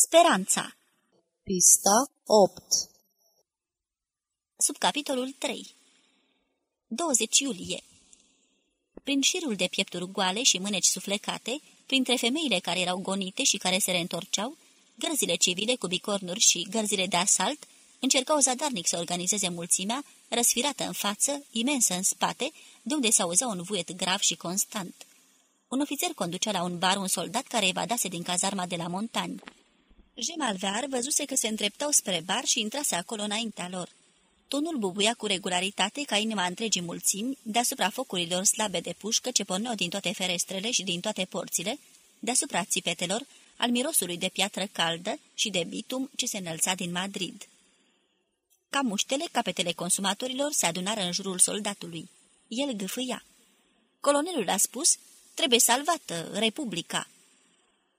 Speranța Pista 8 Subcapitolul 3 20 iulie Prin șirul de piepturi goale și mâneci suflecate, printre femeile care erau gonite și care se reîntorceau, gărzile civile cu bicornuri și gărzile de asalt încercau zadarnic să organizeze mulțimea, răsfirată în față, imensă în spate, de unde se auzea un vuiet grav și constant. Un ofițer conducea la un bar un soldat care evadase din cazarma de la montani. Jem Alvear văzuse că se întreptau spre bar și intrase acolo înaintea lor. Tunul bubuia cu regularitate ca inima întregii mulțimi, deasupra focurilor slabe de pușcă ce porneau din toate ferestrele și din toate porțile, deasupra țipetelor, al mirosului de piatră caldă și de bitum ce se înălța din Madrid. Ca muștele, capetele consumatorilor se adunară în jurul soldatului. El gâfâia. Colonelul a spus, trebuie salvată Republica.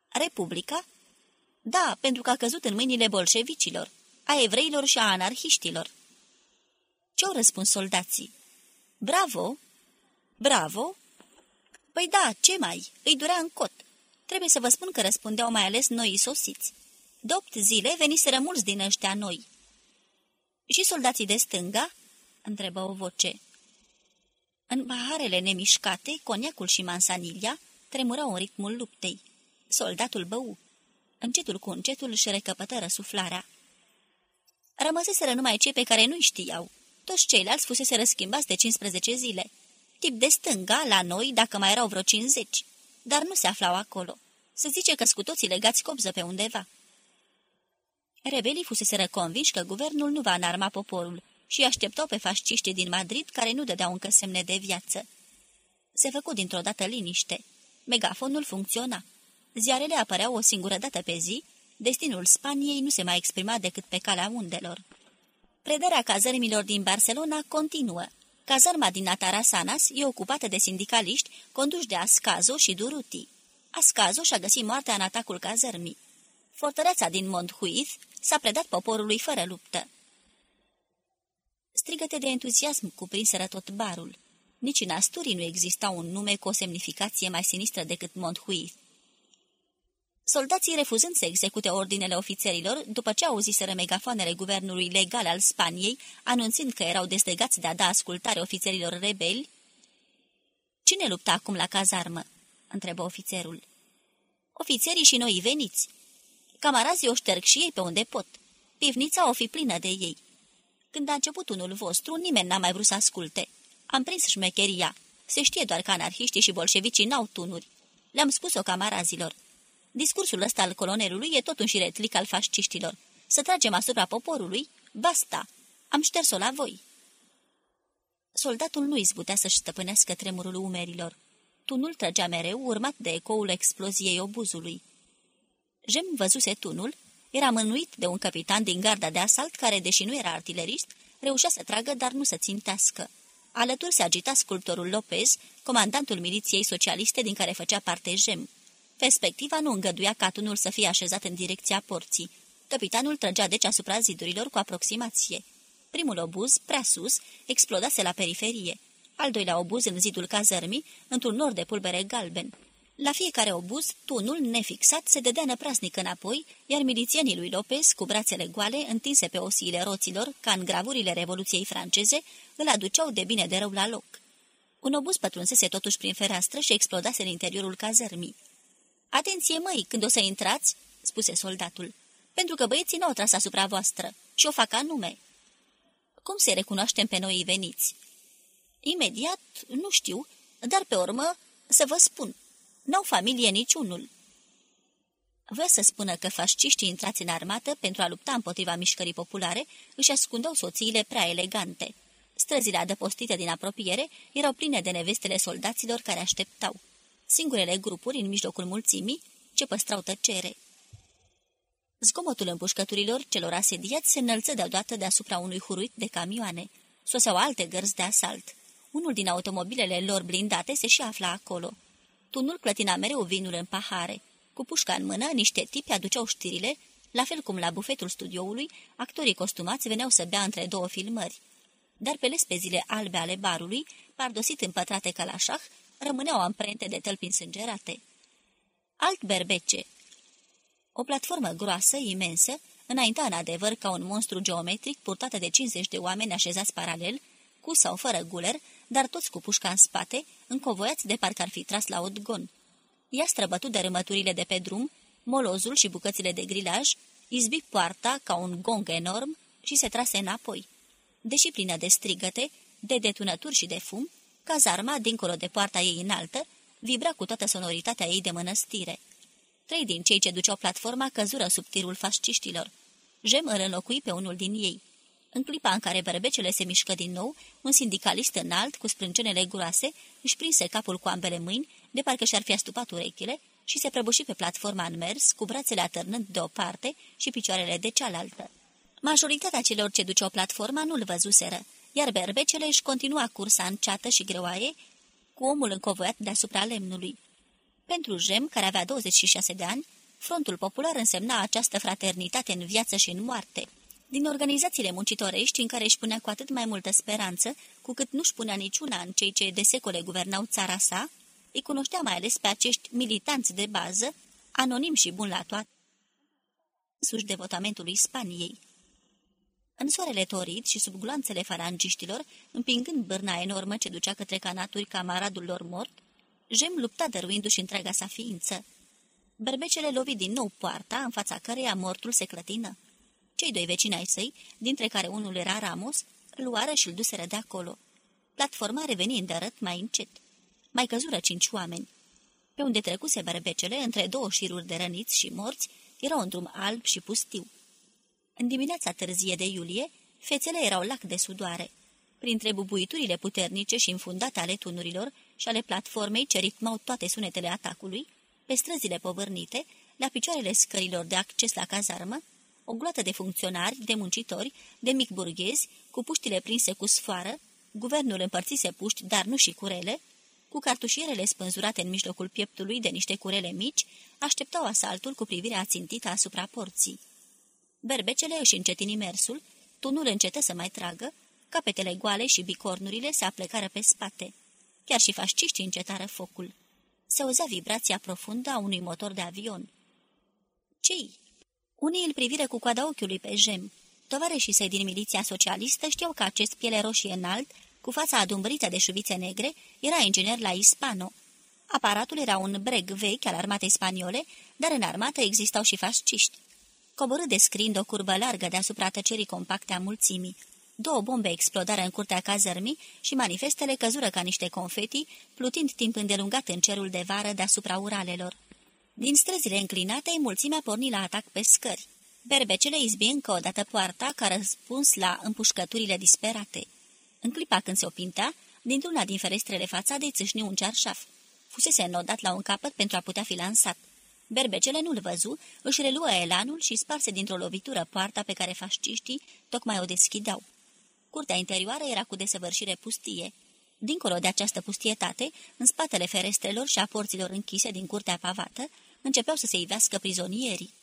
Republica? Da, pentru că a căzut în mâinile bolșevicilor, a evreilor și a anarhiștilor. Ce-au răspuns soldații? Bravo! Bravo! Păi da, ce mai? Îi durea în cot. Trebuie să vă spun că răspundeau mai ales noi sosiți. De opt zile veniseră mulți din ăștia noi. Și soldații de stânga? întrebă o voce. În paharele nemișcate, coniacul și mansanilia tremurau în ritmul luptei. Soldatul bău. Încetul cu încetul își recăpătă răsuflarea. Rămăseseră numai cei pe care nu știau. Toți ceilalți fusese răschimbați de 15 zile. Tip de stânga, la noi, dacă mai erau vreo 50. Dar nu se aflau acolo. Se zice că cu toții legați copză pe undeva. Rebelii fuseseră convinși că guvernul nu va înarma poporul și așteptau pe fasciștii din Madrid care nu dădeau încă semne de viață. Se făcu dintr-o dată liniște. Megafonul funcționa. Ziarele apăreau o singură dată pe zi, destinul Spaniei nu se mai exprima decât pe calea undelor. Predarea cazărmilor din Barcelona continuă. Cazărma din Atarasanas e ocupată de sindicaliști conduși de Ascazo și Duruti. Ascazo și-a găsit moartea în atacul cazărmii. Fortăreața din Montjuiz s-a predat poporului fără luptă. Strigăte de entuziasm cuprinseră tot barul. Nici în Asturii nu exista un nume cu o semnificație mai sinistră decât Montjuiz. Soldații refuzând să execute ordinele ofițerilor, după ce auziseră megafoanele guvernului legal al Spaniei, anunțând că erau destegați de a da ascultare ofițerilor rebeli, Cine lupta acum la cazarmă?" întrebă ofițerul. Ofițerii și noi veniți. Camarazii o șterg și ei pe unde pot. Pivnița o fi plină de ei. Când a început unul vostru, nimeni n-a mai vrut să asculte. Am prins șmecheria. Se știe doar că anarhiștii și bolșevicii n-au tunuri. Le-am spus-o camarazilor. Discursul ăsta al colonelului e tot un șiretlic al fasciștilor. Să tragem asupra poporului? Basta! Am șters-o la voi. Soldatul nu izbutea să-și stăpânească tremurul umerilor. Tunul trăgea mereu, urmat de ecoul exploziei obuzului. Jem văzuse tunul, era mânuit de un capitan din garda de asalt care, deși nu era artilerist, reușea să tragă, dar nu să țintească. Alături se agita sculptorul Lopez, comandantul miliției socialiste din care făcea parte Jem. Perspectiva nu îngăduia ca tunul să fie așezat în direcția porții. Capitanul trăgea deci asupra zidurilor cu aproximație. Primul obuz, prea sus, explodase la periferie. Al doilea obuz în zidul cazărmii, într-un nor de pulbere galben. La fiecare obuz, tunul, nefixat, se dădea năprasnic înapoi, iar milițienii lui Lopez, cu brațele goale, întinse pe osiile roților, ca în gravurile Revoluției franceze, îl aduceau de bine de rău la loc. Un obuz pătrunsese totuși prin fereastră și explodase în interiorul cazărmii. Atenție, măi, când o să intrați," spuse soldatul, pentru că băieții n-au tras asupra voastră și o fac anume." Cum se recunoaștem pe noi veniți?" Imediat, nu știu, dar pe urmă să vă spun, n-au familie niciunul." Vă să spună că fasciștii intrați în armată pentru a lupta împotriva mișcării populare își ascundeau soțiile prea elegante. Străzile adăpostite din apropiere erau pline de nevestele soldaților care așteptau singurele grupuri în mijlocul mulțimii ce păstrau tăcere. Zgomotul împușcăturilor celor asediați se înălță deodată deasupra unui huruit de camioane. Soseau alte gărzi de asalt. Unul din automobilele lor blindate se și afla acolo. Tunul clătina mereu vinul în pahare. Cu pușca în mână, niște tipi aduceau știrile, la fel cum la bufetul studioului, actorii costumați veneau să bea între două filmări. Dar pe lespezile albe ale barului, pardosit în pătrate ca la șah, rămâneau amprente de tălpi însângerate. Alt berbece. O platformă groasă, imensă, înainta în adevăr ca un monstru geometric purtată de 50 de oameni așezați paralel, cu sau fără guler, dar toți cu pușca în spate, încovoiați de parcă ar fi tras la odgon. Ea străbătut de rămăturile de pe drum, molozul și bucățile de grilaj, izbi poarta ca un gong enorm și se trase înapoi. Deși plină de strigăte, de detunături și de fum, cazarma, dincolo de poarta ei înaltă, vibra cu toată sonoritatea ei de mănăstire. Trei din cei ce duceau platforma căzură sub tirul fasciștilor. Jem îl înlocui pe unul din ei. În clipa în care berbecele se mișcă din nou, un sindicalist înalt, cu sprâncenele groase, își prinse capul cu ambele mâini, de parcă și-ar fi astupat urechile, și se prăbuși pe platforma în mers, cu brațele atârnând de o parte și picioarele de cealaltă. Majoritatea celor ce duceau platforma nu-l văzuseră, iar berbecele își continua cursa înceată și greoaie, cu omul încovoiat deasupra lemnului. Pentru Jem, care avea 26 de ani, frontul popular însemna această fraternitate în viață și în moarte. Din organizațiile muncitorești, în care își punea cu atât mai multă speranță, cu cât nu-și punea niciuna în cei ce de secole guvernau țara sa, îi cunoștea mai ales pe acești militanți de bază, anonim și bun la toate, suși devotamentului Spaniei. În soarele torit și sub gloanțele farangiștilor, împingând bârna enormă ce ducea către canaturi camaradul lor mort, Jem lupta dăruindu-și întreaga sa ființă. Berbecele lovi din nou poarta, în fața căreia mortul se clătină. Cei doi vecini ai săi, dintre care unul era Ramos, luară și-l duseră de acolo. Platforma reveni îndărât mai încet. Mai căzură cinci oameni. Pe unde trecuse berbecele, între două șiruri de răniți și morți, era un drum alb și pustiu. În dimineața târzie de iulie, fețele erau lac de sudoare. Printre bubuiturile puternice și infundate ale tunurilor și ale platformei ce ritmau toate sunetele atacului, pe străzile povârnite, la picioarele scărilor de acces la cazarmă, o gloată de funcționari, de muncitori, de mic burghezi, cu puștile prinse cu sfoară, guvernul împărțise puști, dar nu și curele, cu cartușierele spânzurate în mijlocul pieptului de niște curele mici, așteptau asaltul cu privirea țintită asupra porții. Berbecele își încetini mersul, tunul încetă să mai tragă, capetele goale și bicornurile se aplecară pe spate. Chiar și fasciștii încetară focul. Se auzea vibrația profundă a unui motor de avion. Cei? Unii îl privire cu coada ochiului pe jem. Tovarășii săi din miliția socialistă știau că acest piele roșie înalt, cu fața adumbrită de șuvițe negre, era inginer la Hispano. Aparatul era un breg vechi al armatei spaniole, dar în armată existau și fasciști coborâ descrind o curbă largă deasupra tăcerii compacte a mulțimii. Două bombe explodară în curtea cazărmii și manifestele căzură ca niște confeti, plutind timp îndelungat în cerul de vară deasupra uralelor. Din străzile înclinate, mulțimea porni la atac pe scări. Berbecele izbi încă o dată poarta, ca răspuns la împușcăturile disperate. În clipa când se opintea, dintr-una din ferestrele fațadei țâșni un cearșaf. Fusese înnodat la un capăt pentru a putea fi lansat. Berbecele nu-l văzu, își reluă elanul și sparse dintr-o lovitură poarta pe care fasciștii tocmai o deschideau. Curtea interioară era cu desăvârșire pustie. Dincolo de această pustietate, în spatele ferestrelor și a porților închise din curtea pavată, începeau să se ivească prizonierii.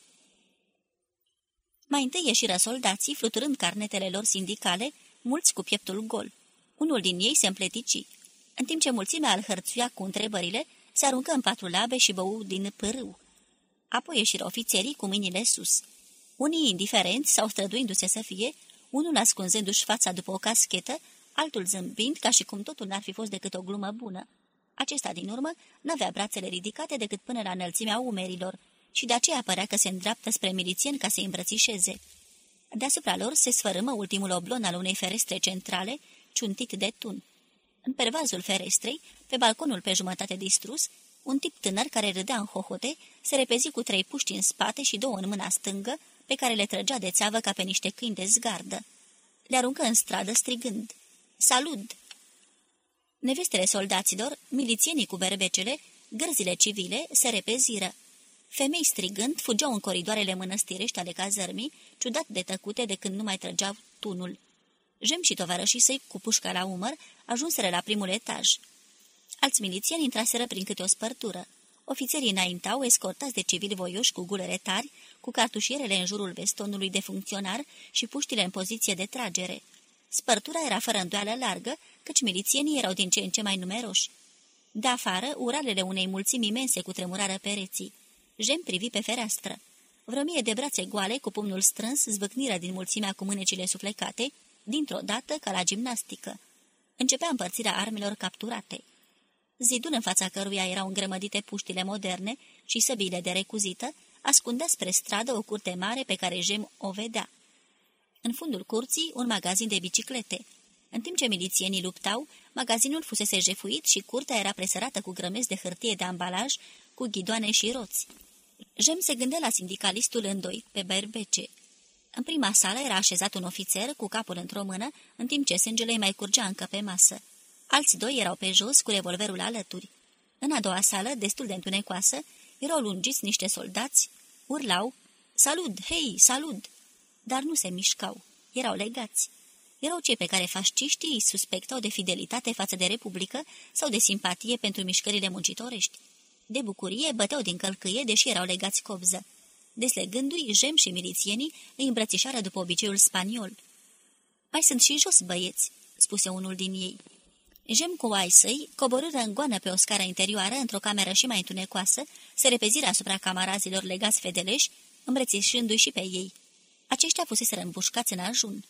Mai întâi ieșiră soldații, fluturând carnetele lor sindicale, mulți cu pieptul gol. Unul din ei se împletici. În timp ce mulțimea îl hărțuia cu întrebările, se aruncă în patru labe și bău din pârâu. Apoi ieșiră ofițerii cu mâinile sus. Unii indiferenți sau străduindu-se să fie, unul ascunzându-și fața după o caschetă, altul zâmbind ca și cum totul n-ar fi fost decât o glumă bună. Acesta, din urmă, n-avea brațele ridicate decât până la înălțimea umerilor și de aceea părea că se îndreaptă spre milițieni ca să-i îmbrățișeze. Deasupra lor se sfărâmă ultimul oblon al unei ferestre centrale, ciuntit de tun. În pervazul ferestrei, pe balconul pe jumătate distrus, un tip tânăr care râdea în hohote se repezi cu trei puști în spate și două în mâna stângă, pe care le trăgea de țeavă ca pe niște câini de zgardă. Le aruncă în stradă strigând, Salut! Nevestele soldaților, milițienii cu berbecele, gărzile civile se repeziră. Femei strigând fugeau în coridoarele mănăstirești ale cazărmii, ciudat de tăcute de când nu mai trăgeau tunul. Jem și tovarășii săi, cu pușca la umăr, ajunseră la primul etaj. Alți milițieni intraseră prin câte o spărtură. Ofițerii înaintau, escortați de civili voioși cu gulere tari, cu cartușierele în jurul vestonului de funcționar și puștile în poziție de tragere. Spărtura era fără îndoială largă, căci milițienii erau din ce în ce mai numeroși. De afară, uralele unei mulțimi imense cu tremurară pereții. Jem privi pe fereastră. vreo mie de brațe goale cu pumnul strâns, zvâcnirea din mulțimea cu mânecile suflecate, dintr-o dată ca la gimnastică. Începea împărțirea armelor capturate. Zidul în fața căruia erau îngrămădite puștile moderne și săbile de recuzită, ascundea spre stradă o curte mare pe care Jem o vedea. În fundul curții, un magazin de biciclete. În timp ce milițienii luptau, magazinul fusese jefuit și curtea era presărată cu grămezi de hârtie de ambalaj, cu ghidoane și roți. Jem se gândea la sindicalistul îndoit pe berbece. În prima sală era așezat un ofițer cu capul într-o mână, în timp ce sângele îi mai curgea încă pe masă. Alți doi erau pe jos, cu revolverul alături. În a doua sală, destul de întunecoasă, erau lungiți niște soldați, urlau, salut, hei, salut! Dar nu se mișcau, erau legați. Erau cei pe care fasciștii îi suspectau de fidelitate față de Republică sau de simpatie pentru mișcările muncitorești. De bucurie băteau din călcâie, deși erau legați copză. Deslegându-i, jem și milițienii îi îmbrățișară după obiceiul spaniol. Mai sunt și jos, băieți," spuse unul din ei. Jem cu ai săi coborâră în goană pe o scară interioară, într-o cameră și mai întunecoasă, se repeziră asupra camarazilor legați fedeleși, îmbrățișându-i și pe ei. Aceștia fuseseră împușcați în ajun.